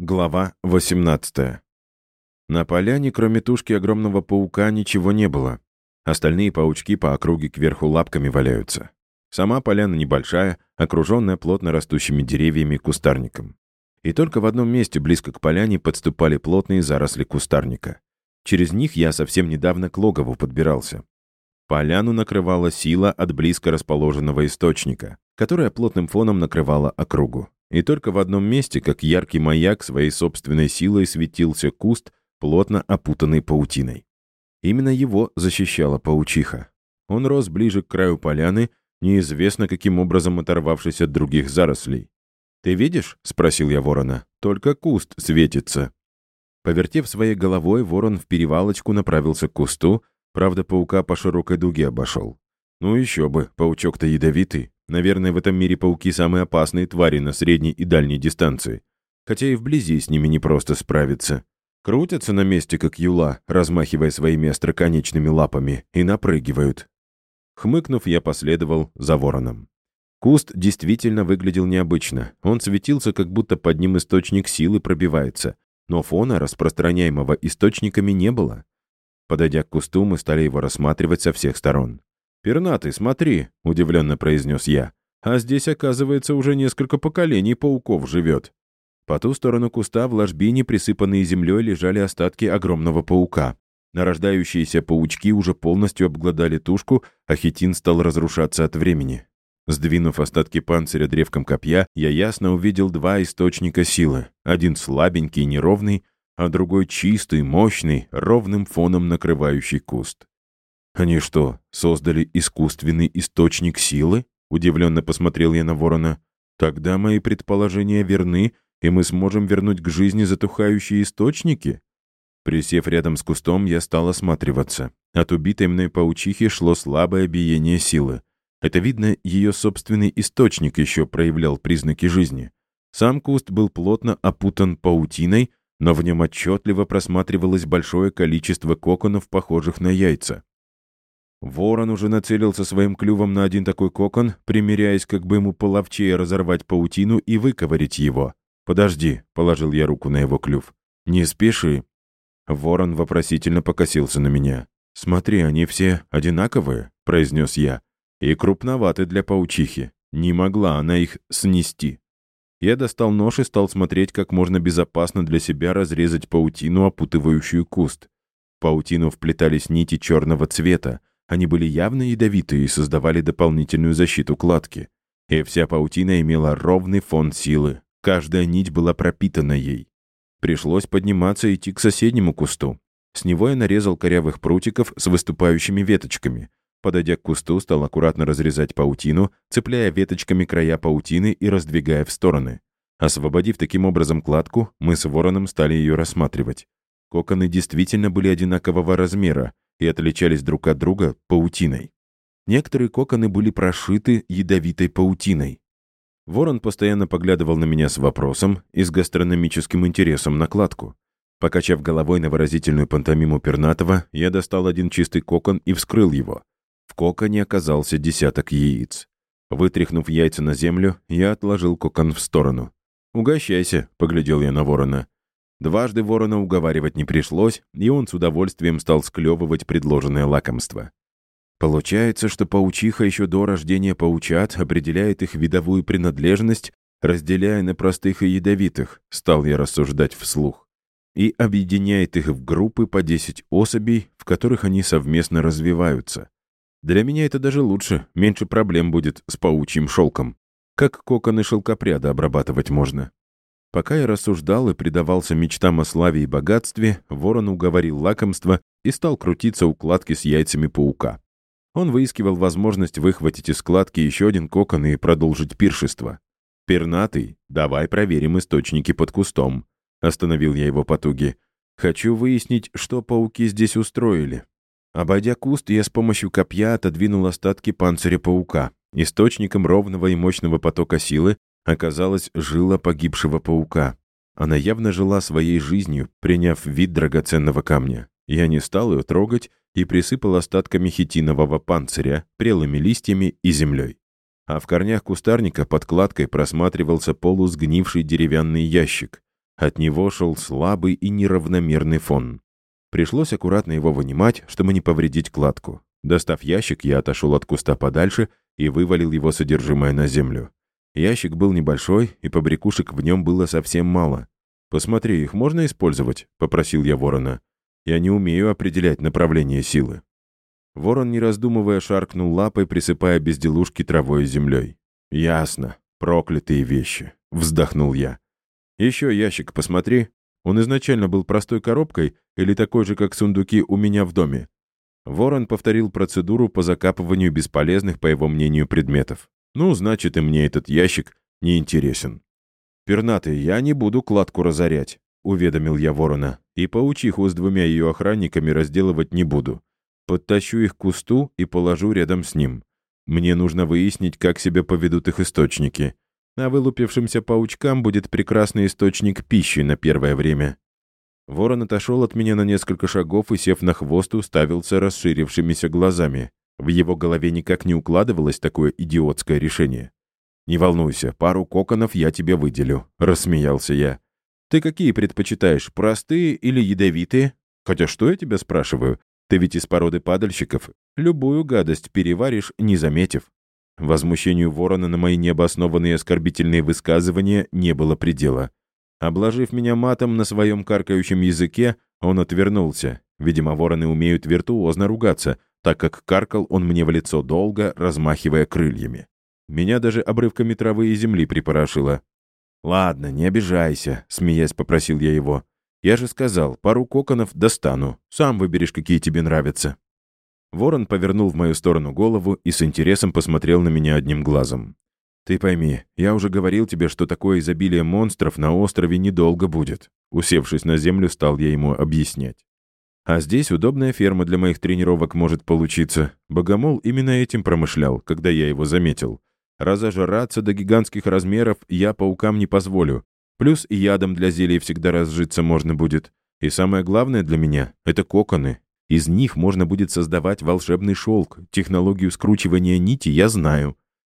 Глава 18. На поляне, кроме тушки огромного паука, ничего не было. Остальные паучки по округе кверху лапками валяются. Сама поляна небольшая, окруженная плотно растущими деревьями и кустарником. И только в одном месте близко к поляне подступали плотные заросли кустарника. Через них я совсем недавно к логову подбирался. Поляну накрывала сила от близко расположенного источника, которая плотным фоном накрывала округу. И только в одном месте, как яркий маяк, своей собственной силой светился куст, плотно опутанный паутиной. Именно его защищала паучиха. Он рос ближе к краю поляны, неизвестно каким образом оторвавшись от других зарослей. «Ты видишь?» — спросил я ворона. «Только куст светится». Повертев своей головой, ворон в перевалочку направился к кусту, правда, паука по широкой дуге обошел. Ну еще бы, паучок-то ядовитый. Наверное, в этом мире пауки самые опасные твари на средней и дальней дистанции. Хотя и вблизи с ними непросто справиться. Крутятся на месте, как юла, размахивая своими остроконечными лапами, и напрыгивают. Хмыкнув, я последовал за вороном. Куст действительно выглядел необычно. Он светился, как будто под ним источник силы пробивается. Но фона, распространяемого источниками, не было. Подойдя к кусту, мы стали его рассматривать со всех сторон. «Пернатый, смотри», — удивленно произнес я. «А здесь, оказывается, уже несколько поколений пауков живет». По ту сторону куста в ложбине, присыпанные землей, лежали остатки огромного паука. Нарождающиеся паучки уже полностью обглодали тушку, а хитин стал разрушаться от времени. Сдвинув остатки панциря древком копья, я ясно увидел два источника силы. Один слабенький и неровный, а другой чистый, мощный, ровным фоном накрывающий куст. «Они что, создали искусственный источник силы?» Удивленно посмотрел я на ворона. «Тогда мои предположения верны, и мы сможем вернуть к жизни затухающие источники?» Присев рядом с кустом, я стал осматриваться. От убитой мной паучихи шло слабое биение силы. Это видно, ее собственный источник еще проявлял признаки жизни. Сам куст был плотно опутан паутиной, но в нем отчетливо просматривалось большое количество коконов, похожих на яйца. Ворон уже нацелился своим клювом на один такой кокон, примеряясь, как бы ему половчее разорвать паутину и выковырить его. «Подожди», — положил я руку на его клюв. «Не спеши». Ворон вопросительно покосился на меня. «Смотри, они все одинаковые», — произнес я. «И крупноваты для паучихи. Не могла она их снести». Я достал нож и стал смотреть, как можно безопасно для себя разрезать паутину, опутывающую куст. В паутину вплетались нити черного цвета, они были явно ядовитые и создавали дополнительную защиту кладки. И вся паутина имела ровный фон силы. Каждая нить была пропитана ей. Пришлось подниматься и идти к соседнему кусту. С него я нарезал корявых прутиков с выступающими веточками. Подойдя к кусту, стал аккуратно разрезать паутину, цепляя веточками края паутины и раздвигая в стороны. Освободив таким образом кладку, мы с вороном стали ее рассматривать. Коконы действительно были одинакового размера, и отличались друг от друга паутиной. Некоторые коконы были прошиты ядовитой паутиной. Ворон постоянно поглядывал на меня с вопросом и с гастрономическим интересом на кладку. Покачав головой на выразительную пантомиму пернатого, я достал один чистый кокон и вскрыл его. В коконе оказался десяток яиц. Вытряхнув яйца на землю, я отложил кокон в сторону. «Угощайся», — поглядел я на ворона. Дважды ворона уговаривать не пришлось, и он с удовольствием стал склевывать предложенное лакомство. Получается, что паучиха еще до рождения паучат определяет их видовую принадлежность, разделяя на простых и ядовитых, стал я рассуждать вслух, и объединяет их в группы по 10 особей, в которых они совместно развиваются. Для меня это даже лучше, меньше проблем будет с паучьим шелком. Как коконы шелкопряда обрабатывать можно. Пока я рассуждал и предавался мечтам о славе и богатстве, ворон уговорил лакомство и стал крутиться у кладки с яйцами паука. Он выискивал возможность выхватить из складки еще один кокон и продолжить пиршество. «Пернатый, давай проверим источники под кустом», — остановил я его потуги. «Хочу выяснить, что пауки здесь устроили». Обойдя куст, я с помощью копья отодвинул остатки панциря паука. Источником ровного и мощного потока силы оказалась жила погибшего паука. Она явно жила своей жизнью, приняв вид драгоценного камня. Я не стал ее трогать и присыпал остатками хитинового панциря, прелыми листьями и землей. А в корнях кустарника под кладкой просматривался полусгнивший деревянный ящик. От него шел слабый и неравномерный фон. Пришлось аккуратно его вынимать, чтобы не повредить кладку. Достав ящик, я отошел от куста подальше и вывалил его содержимое на землю. Ящик был небольшой, и побрякушек в нем было совсем мало. «Посмотри, их можно использовать?» — попросил я ворона. «Я не умею определять направление силы». Ворон, не раздумывая, шаркнул лапой, присыпая безделушки травой и землей. «Ясно. Проклятые вещи», — вздохнул я. «Еще ящик посмотри. Он изначально был простой коробкой или такой же, как сундуки у меня в доме?» Ворон повторил процедуру по закапыванию бесполезных, по его мнению, предметов. «Ну, значит, и мне этот ящик не интересен». «Пернатый, я не буду кладку разорять», — уведомил я ворона. «И паучиху с двумя ее охранниками разделывать не буду. Подтащу их к кусту и положу рядом с ним. Мне нужно выяснить, как себя поведут их источники. А вылупившимся паучкам будет прекрасный источник пищи на первое время». Ворон отошел от меня на несколько шагов и, сев на хвост, уставился расширившимися глазами. В его голове никак не укладывалось такое идиотское решение. «Не волнуйся, пару коконов я тебе выделю», — рассмеялся я. «Ты какие предпочитаешь, простые или ядовитые? Хотя что я тебя спрашиваю? Ты ведь из породы падальщиков. Любую гадость переваришь, не заметив». Возмущению ворона на мои необоснованные оскорбительные высказывания не было предела. Обложив меня матом на своем каркающем языке, он отвернулся. Видимо, вороны умеют виртуозно ругаться, так как каркал он мне в лицо долго, размахивая крыльями. Меня даже обрывками травы и земли припорошило. «Ладно, не обижайся», — смеясь попросил я его. «Я же сказал, пару коконов достану. Сам выберешь, какие тебе нравятся». Ворон повернул в мою сторону голову и с интересом посмотрел на меня одним глазом. «Ты пойми, я уже говорил тебе, что такое изобилие монстров на острове недолго будет». Усевшись на землю, стал я ему объяснять. А здесь удобная ферма для моих тренировок может получиться. Богомол именно этим промышлял, когда я его заметил. Разожраться до гигантских размеров я паукам не позволю. Плюс и ядом для зелий всегда разжиться можно будет. И самое главное для меня — это коконы. Из них можно будет создавать волшебный шелк. Технологию скручивания нити я знаю.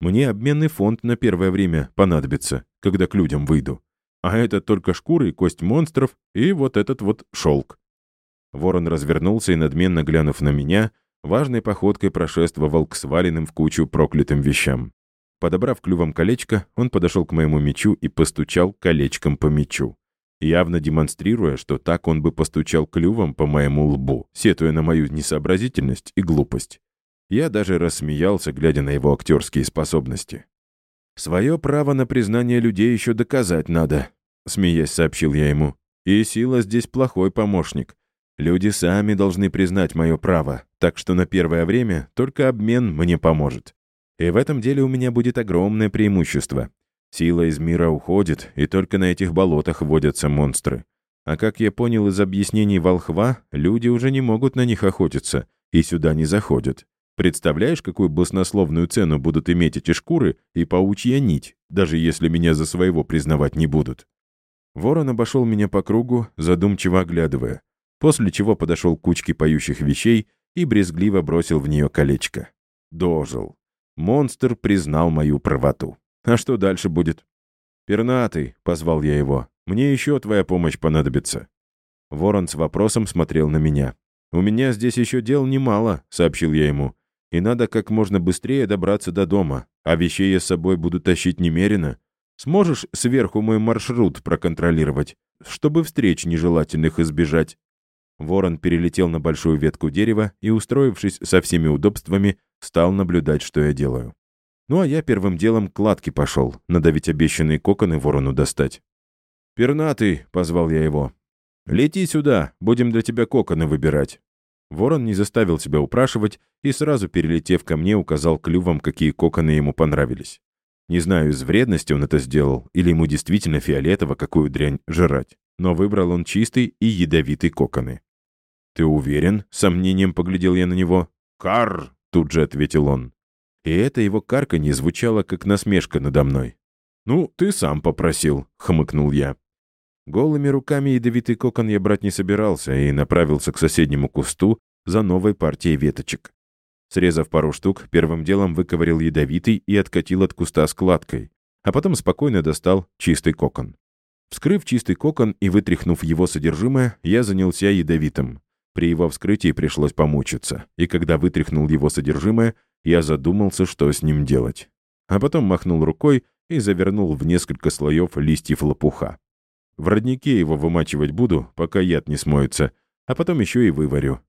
Мне обменный фонд на первое время понадобится, когда к людям выйду. А это только шкуры кость монстров и вот этот вот шелк. Ворон развернулся и, надменно глянув на меня, важной походкой прошествовал к сваленным в кучу проклятым вещам. Подобрав клювом колечко, он подошел к моему мечу и постучал колечком по мечу. Явно демонстрируя, что так он бы постучал клювом по моему лбу, сетуя на мою несообразительность и глупость. Я даже рассмеялся, глядя на его актерские способности. «Свое право на признание людей еще доказать надо», — смеясь сообщил я ему. «И сила здесь плохой помощник. Люди сами должны признать мое право, так что на первое время только обмен мне поможет. И в этом деле у меня будет огромное преимущество. Сила из мира уходит, и только на этих болотах водятся монстры. А как я понял из объяснений волхва, люди уже не могут на них охотиться и сюда не заходят. Представляешь, какую баснословную цену будут иметь эти шкуры и паучья нить, даже если меня за своего признавать не будут? Ворон обошел меня по кругу, задумчиво оглядывая, после чего подошел к кучке поющих вещей и брезгливо бросил в нее колечко. Дожил. Монстр признал мою правоту. А что дальше будет? «Пернатый», — позвал я его, — «мне еще твоя помощь понадобится». Ворон с вопросом смотрел на меня. «У меня здесь еще дел немало», — сообщил я ему. «И надо как можно быстрее добраться до дома, а вещей я с собой буду тащить немерено. Сможешь сверху мой маршрут проконтролировать, чтобы встреч нежелательных избежать?» Ворон перелетел на большую ветку дерева и, устроившись со всеми удобствами, стал наблюдать, что я делаю. Ну а я первым делом к кладке пошел, надо ведь обещанные коконы ворону достать. «Пернатый», — позвал я его, — «лети сюда, будем для тебя коконы выбирать». Ворон не заставил себя упрашивать и сразу, перелетев ко мне, указал клювом, какие коконы ему понравились. Не знаю, из вредности он это сделал, или ему действительно фиолетово какую дрянь жрать, но выбрал он чистый и ядовитый коконы. «Ты уверен?» — сомнением поглядел я на него. «Карр!» — тут же ответил он. И это его карканье звучало, как насмешка надо мной. «Ну, ты сам попросил», — хмыкнул я. Голыми руками ядовитый кокон я брать не собирался и направился к соседнему кусту за новой партией веточек. Срезав пару штук, первым делом выковырил ядовитый и откатил от куста складкой, а потом спокойно достал чистый кокон. Вскрыв чистый кокон и вытряхнув его содержимое, я занялся ядовитым. При его вскрытии пришлось помучиться, и когда вытряхнул его содержимое, я задумался, что с ним делать. А потом махнул рукой и завернул в несколько слоев листьев лопуха. В роднике его вымачивать буду, пока яд не смоется, а потом еще и выварю.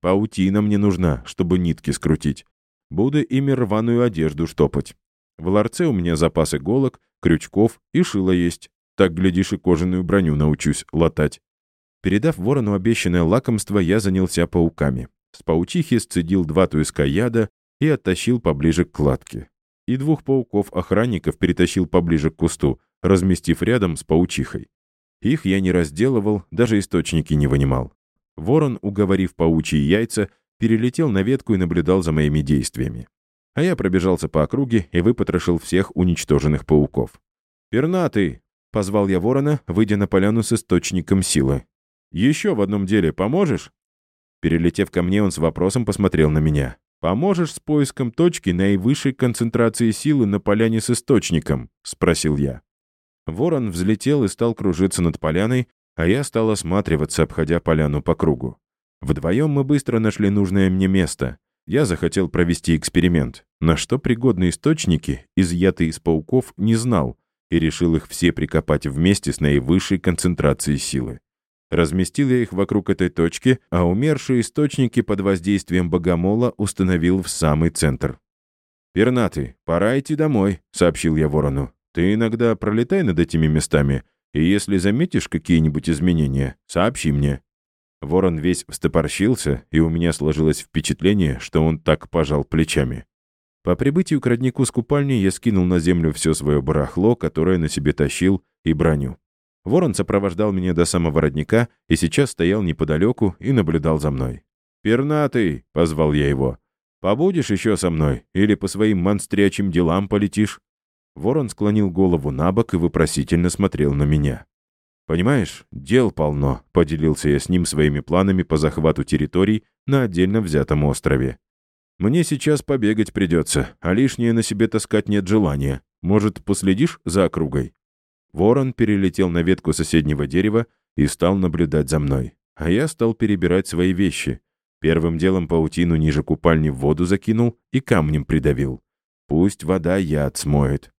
Паутина мне нужна, чтобы нитки скрутить. Буду ими рваную одежду штопать. В ларце у меня запас иголок, крючков и шила есть. Так, глядишь, и кожаную броню научусь латать. Передав ворону обещанное лакомство, я занялся пауками. С паучихи сцедил два туиска яда и оттащил поближе к кладке. И двух пауков-охранников перетащил поближе к кусту, разместив рядом с паучихой. Их я не разделывал, даже источники не вынимал. Ворон, уговорив паучьи яйца, перелетел на ветку и наблюдал за моими действиями. А я пробежался по округе и выпотрошил всех уничтоженных пауков. «Пернатый!» — позвал я ворона, выйдя на поляну с источником силы. «Еще в одном деле поможешь?» Перелетев ко мне, он с вопросом посмотрел на меня. «Поможешь с поиском точки наивысшей концентрации силы на поляне с источником?» — спросил я. Ворон взлетел и стал кружиться над поляной, а я стал осматриваться, обходя поляну по кругу. Вдвоем мы быстро нашли нужное мне место. Я захотел провести эксперимент, на что пригодные источники, изъятые из пауков, не знал, и решил их все прикопать вместе с наивысшей концентрацией силы. Разместил я их вокруг этой точки, а умершие источники под воздействием богомола установил в самый центр. «Пернатый, пора идти домой», — сообщил я ворону. «Ты иногда пролетай над этими местами, и если заметишь какие-нибудь изменения, сообщи мне». Ворон весь встопорщился, и у меня сложилось впечатление, что он так пожал плечами. По прибытию к роднику с купальни я скинул на землю все свое барахло, которое на себе тащил, и броню. Ворон сопровождал меня до самого родника и сейчас стоял неподалеку и наблюдал за мной. «Пернатый!» — позвал я его. «Побудешь еще со мной? Или по своим монстрячим делам полетишь?» Ворон склонил голову на бок и вопросительно смотрел на меня. «Понимаешь, дел полно», — поделился я с ним своими планами по захвату территорий на отдельно взятом острове. «Мне сейчас побегать придется, а лишнее на себе таскать нет желания. Может, последишь за округой?» Ворон перелетел на ветку соседнего дерева и стал наблюдать за мной. А я стал перебирать свои вещи. Первым делом паутину ниже купальни в воду закинул и камнем придавил. Пусть вода яд смоет.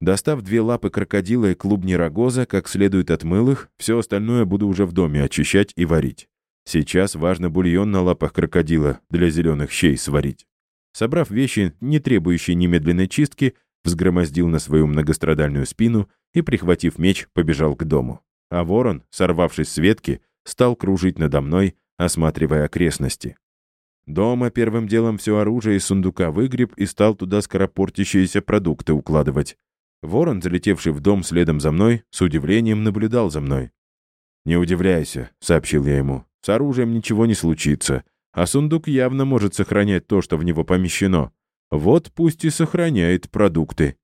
Достав две лапы крокодила и клубни рогоза, как следует отмыл их, все остальное буду уже в доме очищать и варить. Сейчас важно бульон на лапах крокодила для зеленых щей сварить. Собрав вещи, не требующие немедленной чистки, взгромоздил на свою многострадальную спину и, прихватив меч, побежал к дому. А ворон, сорвавшись с ветки, стал кружить надо мной, осматривая окрестности. Дома первым делом все оружие из сундука выгреб и стал туда скоропортящиеся продукты укладывать. Ворон, залетевший в дом следом за мной, с удивлением наблюдал за мной. «Не удивляйся», — сообщил я ему. «С оружием ничего не случится, а сундук явно может сохранять то, что в него помещено. Вот пусть и сохраняет продукты».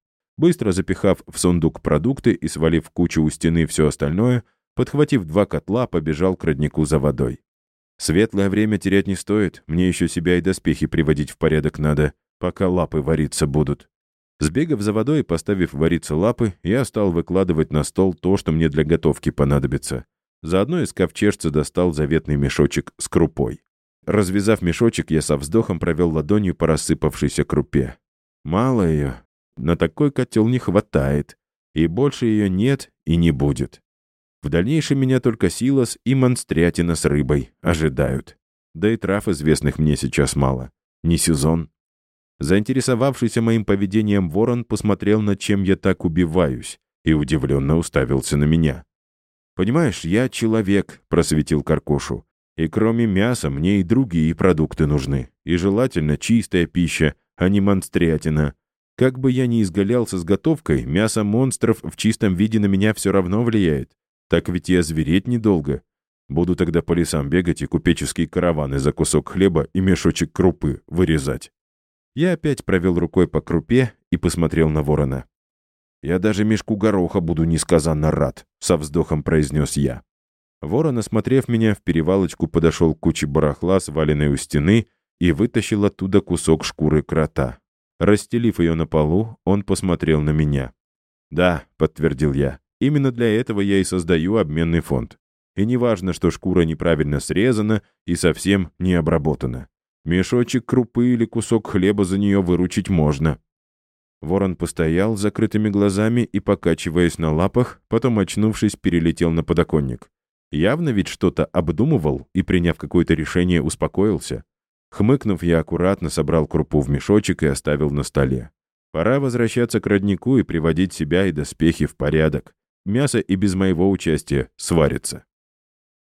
Быстро запихав в сундук продукты и свалив кучу у стены все остальное, подхватив два котла, побежал к роднику за водой. Светлое время терять не стоит, мне еще себя и доспехи приводить в порядок надо, пока лапы вариться будут. Сбегав за водой и поставив вариться лапы, я стал выкладывать на стол то, что мне для готовки понадобится. Заодно из ковчежца достал заветный мешочек с крупой. Развязав мешочек, я со вздохом провел ладонью по рассыпавшейся крупе. Мало ее. На такой котел не хватает. И больше ее нет и не будет. В дальнейшем меня только силос и монстрятина с рыбой ожидают. Да и трав известных мне сейчас мало. Не сезон. Заинтересовавшийся моим поведением ворон посмотрел, над чем я так убиваюсь, и удивленно уставился на меня. «Понимаешь, я человек», — просветил Каркошу. «И кроме мяса мне и другие продукты нужны. И желательно чистая пища, а не монстрятина. Как бы я ни изгалялся с готовкой, мясо монстров в чистом виде на меня все равно влияет. Так ведь я звереть недолго. Буду тогда по лесам бегать и купеческие караваны за кусок хлеба и мешочек крупы вырезать». Я опять провел рукой по крупе и посмотрел на ворона. «Я даже мешку гороха буду несказанно рад», — со вздохом произнес я. Ворон, осмотрев меня, в перевалочку подошел к куче барахла, сваленной у стены, и вытащил оттуда кусок шкуры крота. Расстелив ее на полу, он посмотрел на меня. «Да», — подтвердил я, — Именно для этого я и создаю обменный фонд. И не важно, что шкура неправильно срезана и совсем не обработана. Мешочек крупы или кусок хлеба за нее выручить можно. Ворон постоял с закрытыми глазами и, покачиваясь на лапах, потом, очнувшись, перелетел на подоконник. Явно ведь что-то обдумывал и, приняв какое-то решение, успокоился. Хмыкнув, я аккуратно собрал крупу в мешочек и оставил на столе. Пора возвращаться к роднику и приводить себя и доспехи в порядок. Мясо и без моего участия сварится.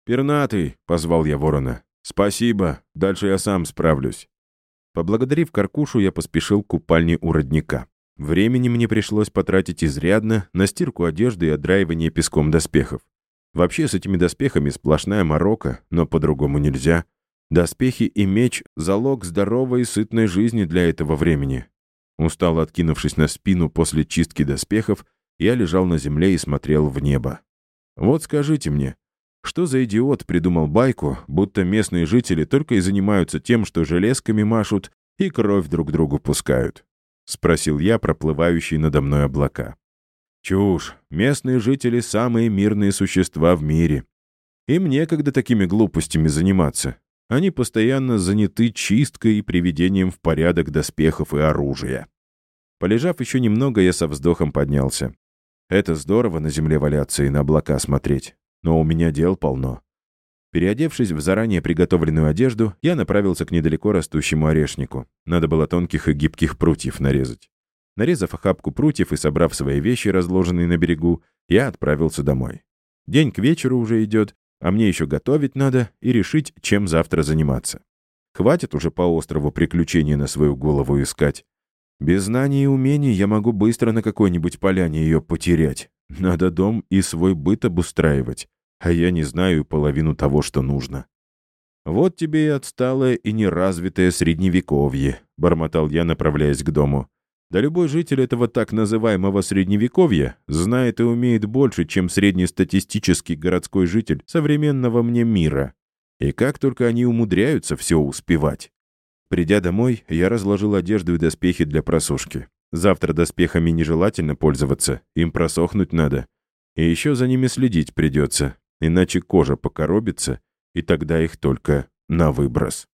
«Пернатый!» — позвал я ворона. «Спасибо, дальше я сам справлюсь». Поблагодарив Каркушу, я поспешил к купальне у родника. Времени мне пришлось потратить изрядно на стирку одежды и отдраивание песком доспехов. Вообще с этими доспехами сплошная морока, но по-другому нельзя. Доспехи и меч — залог здоровой и сытной жизни для этого времени. Устало откинувшись на спину после чистки доспехов, я лежал на земле и смотрел в небо. Вот скажите мне, что за идиот придумал байку, будто местные жители только и занимаются тем, что железками машут и кровь друг другу пускают? Спросил я, проплывающий надо мной облака. Чушь. Местные жители — самые мирные существа в мире. Им некогда такими глупостями заниматься. Они постоянно заняты чисткой и приведением в порядок доспехов и оружия. Полежав еще немного, я со вздохом поднялся. Это здорово на земле валяться и на облака смотреть. Но у меня дел полно. Переодевшись в заранее приготовленную одежду, я направился к недалеко растущему орешнику. Надо было тонких и гибких прутьев нарезать. Нарезав охапку прутьев и собрав свои вещи, разложенные на берегу, я отправился домой. День к вечеру уже идет, а мне еще готовить надо и решить, чем завтра заниматься. Хватит уже по острову приключений на свою голову искать. Без знаний и умений я могу быстро на какой-нибудь поляне ее потерять. Надо дом и свой быт обустраивать, а я не знаю половину того, что нужно. «Вот тебе и отсталое и неразвитое средневековье», — бормотал я, направляясь к дому. «Да любой житель этого так называемого средневековья знает и умеет больше, чем среднестатистический городской житель современного мне мира. И как только они умудряются все успевать». Придя домой, я разложил одежду и доспехи для просушки. Завтра доспехами нежелательно пользоваться, им просохнуть надо. И еще за ними следить придется, иначе кожа покоробится, и тогда их только на выброс.